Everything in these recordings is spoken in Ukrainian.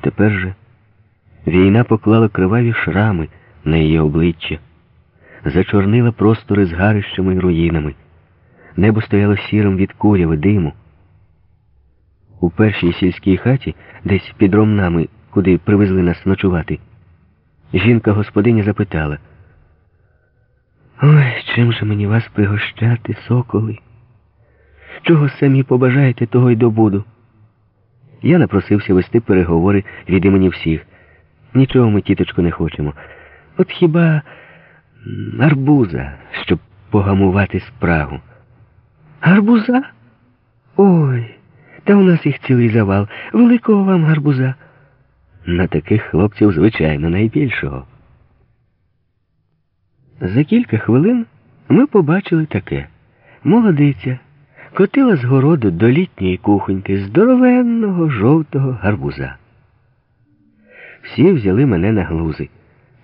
Тепер же війна поклала криваві шрами на її обличчя, зачорнила простори з гарищами й руїнами. Небо стояло сірим від куряви, диму. У першій сільській хаті, десь під ромнами, куди привезли нас ночувати, жінка господиня запитала. Ой, чим же мені вас пригощати, соколи? Чого самі побажаєте, того й добуду? Я напросився вести переговори від імені всіх. Нічого ми, тіточко, не хочемо. От хіба арбуза, щоб погамувати спрагу. Гарбуза? Ой, та у нас їх цілий завал. Великого вам гарбуза. На таких хлопців, звичайно, найбільшого. За кілька хвилин ми побачили таке. Молодиця котила з городу до літньої кухоньки здоровенного жовтого гарбуза. Всі взяли мене на глузи.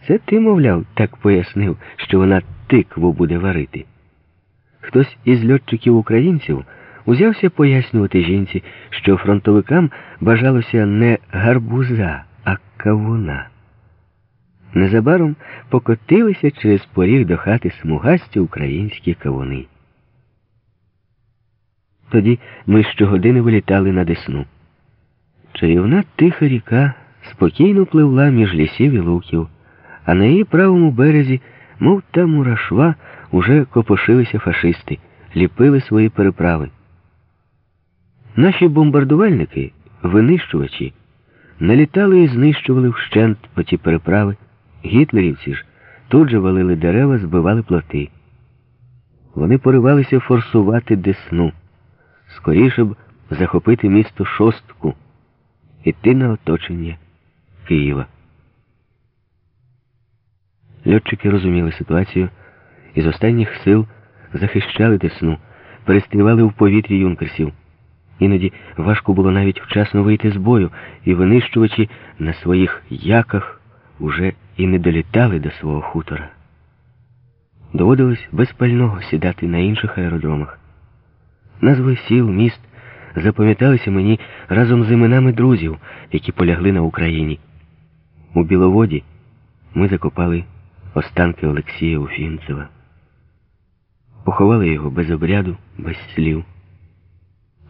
Це ти, мовляв, так пояснив, що вона тикву буде варити. Хтось із льотчиків українців узявся пояснювати жінці, що фронтовикам бажалося не гарбуза, а кавуна. Незабаром покотилися через поріг до хати смугасті українські кавуни. Тоді ми щогодини вилітали на Десну. Чарівна тиха ріка спокійно пливла між лісів і луків, а на її правому березі, мов та мурашва, уже копошилися фашисти, ліпили свої переправи. Наші бомбардувальники, винищувачі, налітали і знищували вщент по ті переправи. Гітлерівці ж тут же валили дерева, збивали плоти. Вони поривалися форсувати Десну, скоріше б захопити місто шостку, іти на оточення Києва. Льотчики розуміли ситуацію і з останніх сил захищали Десну, перестрівали в повітрі юнкерсів. Іноді важко було навіть вчасно вийти з бою, і винищувачі на своїх яках уже і не долітали до свого хутора. Доводилось без пального сідати на інших аеродромах. Назви сіл, міст запам'яталися мені разом з іменами друзів, які полягли на Україні. У Біловоді ми закопали останки Олексія Уфімцева. Поховали його без обряду, без слів,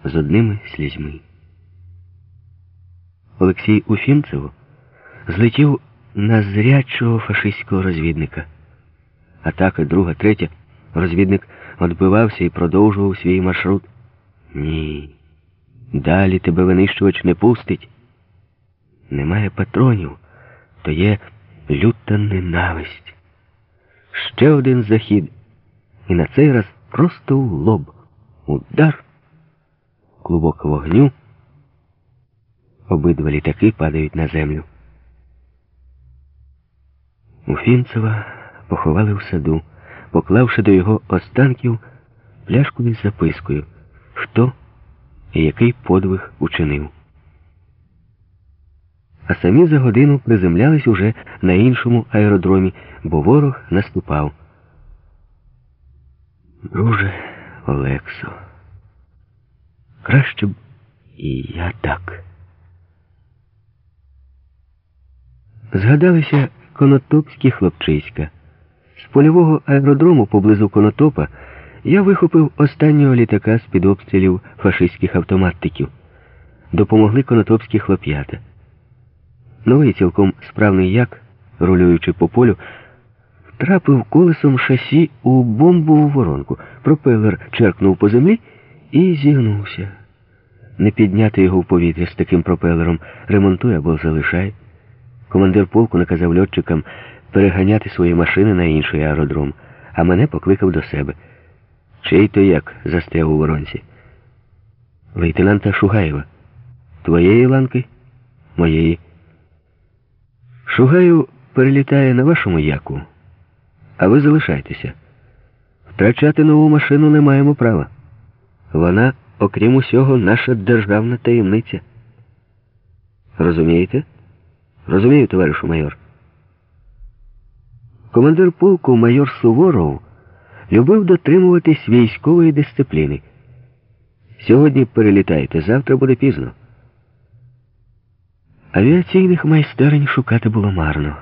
з одними слізьми. Олексій Уфімцев злетів на зрячого фашистського розвідника. Атака, друга, третя. Розвідник відбивався і продовжував свій маршрут. Ні. Далі тебе винищувач не пустить. Немає патронів, то є люта ненависть. Ще один захід. І на цей раз просто в лоб. Удар. Клубок вогню. Обидва літаки падають на землю. Уфімцева поховали в саду, поклавши до його останків пляшку із запискою, хто і який подвиг учинив. А самі за годину приземлялись уже на іншому аеродромі, бо ворог наступав. Друже Олексо, краще б і я так. Згадалися Конотопські хлопчиська. Польового аеродрому поблизу Конотопа я вихопив останнього літака з-під обстрілів фашистських автоматиків. Допомогли конотопські хлоп'ята. Новий цілком справний як, рулюючи по полю, втрапив колесом шасі у бомбову воронку. Пропелер черкнув по землі і зігнувся. Не підняти його в повітря з таким пропелером, ремонтуй або залишай. Командир полку наказав льотчикам переганяти свої машини на інший аеродром, а мене покликав до себе. Чий то як застряг у воронці? Лейтенанта Шугаєва. Твоєї ланки? Моєї. Шугаєв перелітає на вашому яку, а ви залишайтеся. Втрачати нову машину не маємо права. Вона, окрім усього, наша державна таємниця. Розумієте? Розумію, товаришу майор. Командир полку майор Суворов любив дотримуватись військової дисципліни. Сьогодні перелітаєте, завтра буде пізно. Авіаційних майстерень шукати було марно.